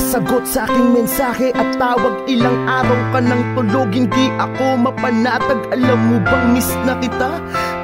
sagot sa aking mensahe at tawag Ilang araw ka nang tulog Hindi ako mapanatag Alam mo bang miss na kita?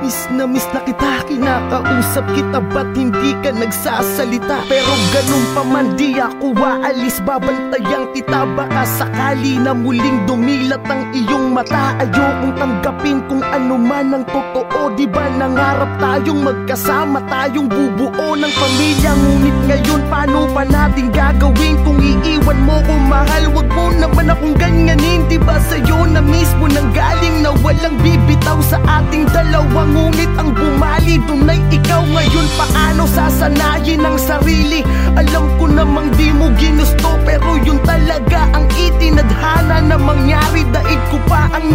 Miss na miss na kita Kinakausap kita ba't hindi ka nagsasalita? Pero ganun pa man di ako waalis Babantayan kita baka sakali na muling dumilat ang iyong mata. Ayokong tanggapin kung ano man ang totoo Di ba nangarap tayong magkasama Tayong bubuo ng pamilya? Ngunit ngayon paano pa natin gagawin? Kung iiwan mo ko mahal Wag mo naman akong ganyanin Di ba sa'yo na mismo nang galing Na walang bibitaw sa ating dalawang Ngunit ang bumali doon ay ikaw ngayon. Paano sasanayin ang sarili? Alam ko namang di mo ginusto Pero yun talaga ang itinadhana na mangyari. Daig ko pa ang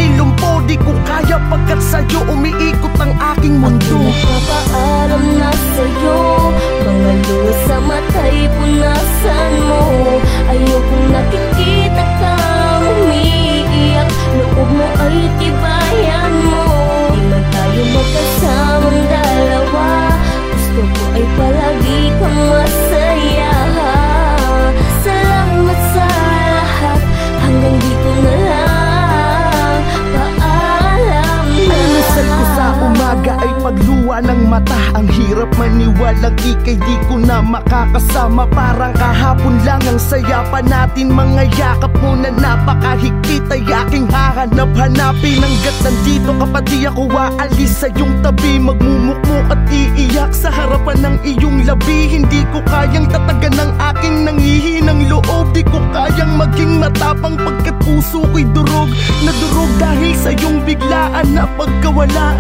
pagluwa ng mata Ang hirap maniwalang ikay di ko na makakasama. Parang kahapon lang ang saya pa natin. Mga yakap mo na napakahigpit ay aking hahanap. Hanapin hanggat nandito ka pa di ako aalis. Sa iyong tabi Magmumukmuk at iiyak. Sa harapan ng iyong labi Hindi ko kayang tatagan ng aking nanghihinang loob. Di ko kayang maging matapang pagkat puso ko'y durog Nadurog dahil sa iyong biglaan na pagkawala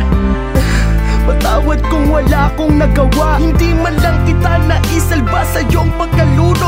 Patawad kung wala akong nagawa. Hindi man lang kita naisalba sa iyong pagkalunod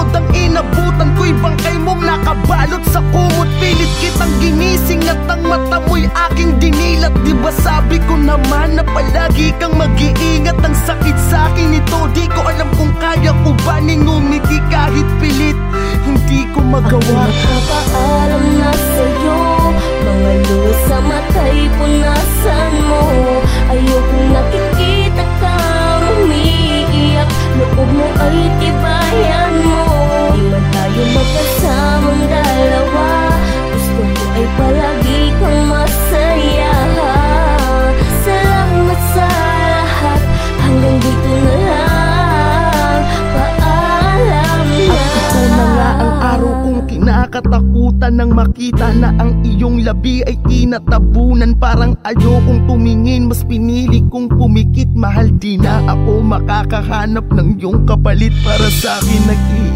kinakatakutan Nang makita na ang iyong labi ay tinatabunan. Parang ayokong tumingin Mas pinili kong pumikit. Mahal di na ako makakahanap ng iyong kapalit. Para sa akin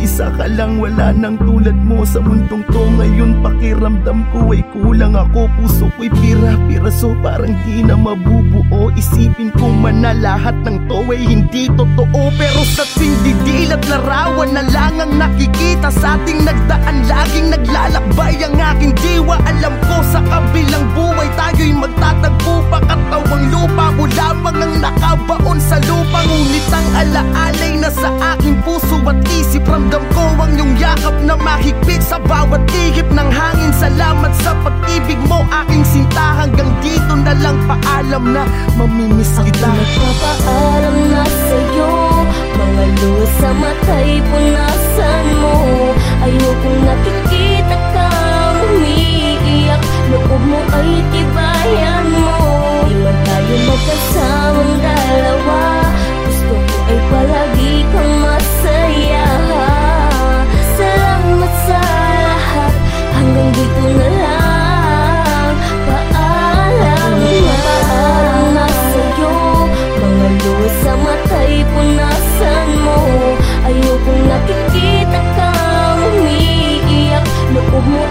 nag-iisa ka lang Wala nang tulad mo sa mundong to. Ngayon pakiramdam ko ay kulang ako. Puso ko'y pira-piraso Parang di na mabubuo. Isipin ko man na lahat ng to ay hindi totoo. Pero sa tuwing at larawan na lang ang nakikita Sa ating nagdaan laging naglalakbay ang aking diwa. Alam ko sa kabilang buhay tayo'y magtatagpo Pakatawang lupa. Mo lamang ang nakabaon sa lupa Ngunit ang alaalay na sa aking puso at isip Ramdam ko ang iyong yakap na mahigpit sa bawat ihip ng hangin. Salamat sa pag-ibig mo aking sinta. Hanggang dito na lang paalam na mamimiss kita. Nagpapaalam na sa'yo Mga luha sa mata'y punasan mo. Ayoko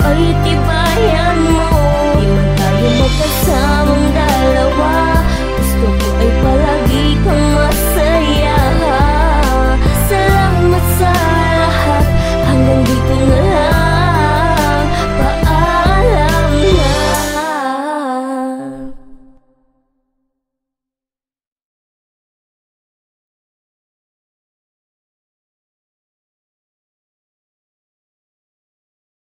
ơi tim ai